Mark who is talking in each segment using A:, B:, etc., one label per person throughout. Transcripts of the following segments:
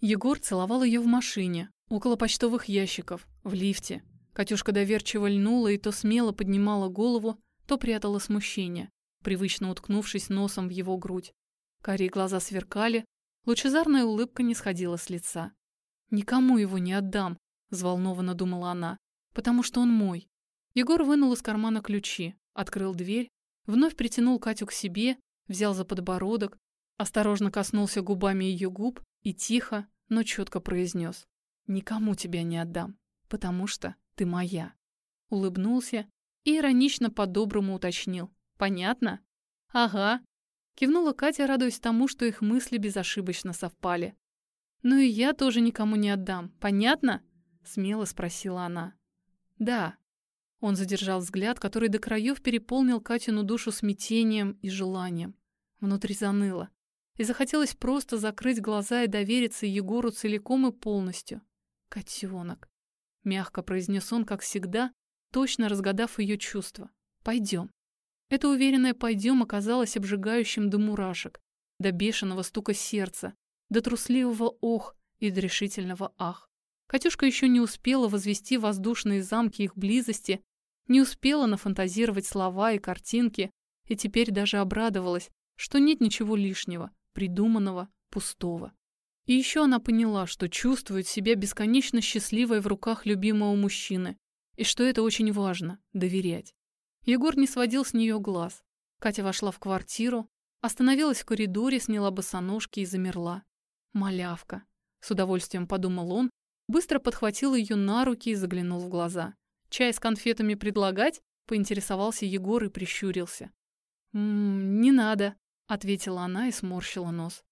A: Егор целовал ее в машине, около почтовых ящиков, в лифте. Катюшка доверчиво льнула и то смело поднимала голову, то прятала смущение, привычно уткнувшись носом в его грудь. Карие глаза сверкали, лучезарная улыбка не сходила с лица. «Никому его не отдам», — взволнованно думала она, — «потому что он мой». Егор вынул из кармана ключи, открыл дверь, вновь притянул Катю к себе, взял за подбородок, осторожно коснулся губами ее губ и тихо, но четко произнес «Никому тебя не отдам, потому что ты моя». Улыбнулся и иронично по-доброму уточнил «Понятно?» «Ага», кивнула Катя, радуясь тому, что их мысли безошибочно совпали. «Ну и я тоже никому не отдам, понятно?» смело спросила она. «Да». Он задержал взгляд, который до краев переполнил Катину душу смятением и желанием. Внутри заныло и захотелось просто закрыть глаза и довериться Егору целиком и полностью. «Котенок», — мягко произнес он, как всегда, точно разгадав ее чувства. «Пойдем». Это уверенное «пойдем» оказалось обжигающим до мурашек, до бешеного стука сердца, до трусливого «ох» и до решительного «ах». Катюшка еще не успела возвести воздушные замки их близости, не успела нафантазировать слова и картинки, и теперь даже обрадовалась, что нет ничего лишнего, придуманного, пустого. И еще она поняла, что чувствует себя бесконечно счастливой в руках любимого мужчины, и что это очень важно – доверять. Егор не сводил с нее глаз. Катя вошла в квартиру, остановилась в коридоре, сняла босоножки и замерла. Малявка. С удовольствием подумал он, быстро подхватил ее на руки и заглянул в глаза. «Чай с конфетами предлагать?» – поинтересовался Егор и прищурился. «М -м, «Не надо», — ответила она и сморщила нос.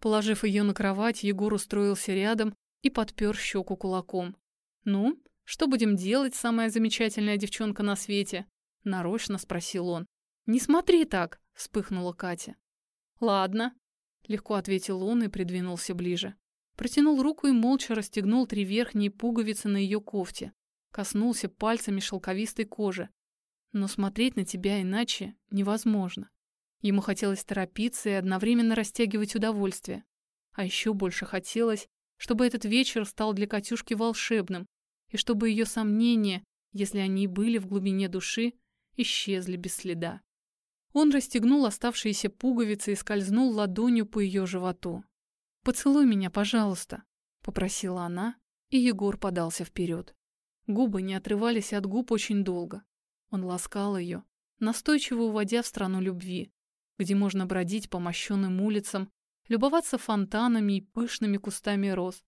A: Положив ее на кровать, Егор устроился рядом и подпер щеку кулаком. «Ну, что будем делать, самая замечательная девчонка на свете?» — нарочно спросил он. «Не смотри так!» — вспыхнула Катя. «Ладно», — легко ответил он и придвинулся ближе. Протянул руку и молча расстегнул три верхние пуговицы на ее кофте. Коснулся пальцами шелковистой кожи. Но смотреть на тебя иначе невозможно. Ему хотелось торопиться и одновременно растягивать удовольствие. А еще больше хотелось, чтобы этот вечер стал для Катюшки волшебным, и чтобы ее сомнения, если они и были в глубине души, исчезли без следа. Он расстегнул оставшиеся пуговицы и скользнул ладонью по ее животу. «Поцелуй меня, пожалуйста», — попросила она, и Егор подался вперед. Губы не отрывались от губ очень долго. Он ласкал ее, настойчиво уводя в страну любви, где можно бродить по мощенным улицам, любоваться фонтанами и пышными кустами роз,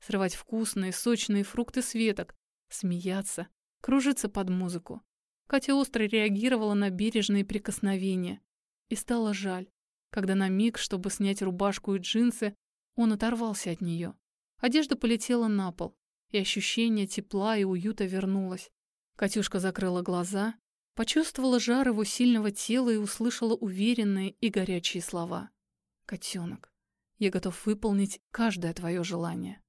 A: срывать вкусные, сочные фрукты с веток, смеяться, кружиться под музыку. Катя остро реагировала на бережные прикосновения. И стало жаль, когда на миг, чтобы снять рубашку и джинсы, он оторвался от нее. Одежда полетела на пол, и ощущение тепла и уюта вернулось. Катюшка закрыла глаза Почувствовала жар его сильного тела и услышала уверенные и горячие слова. «Котенок, я готов выполнить каждое твое желание».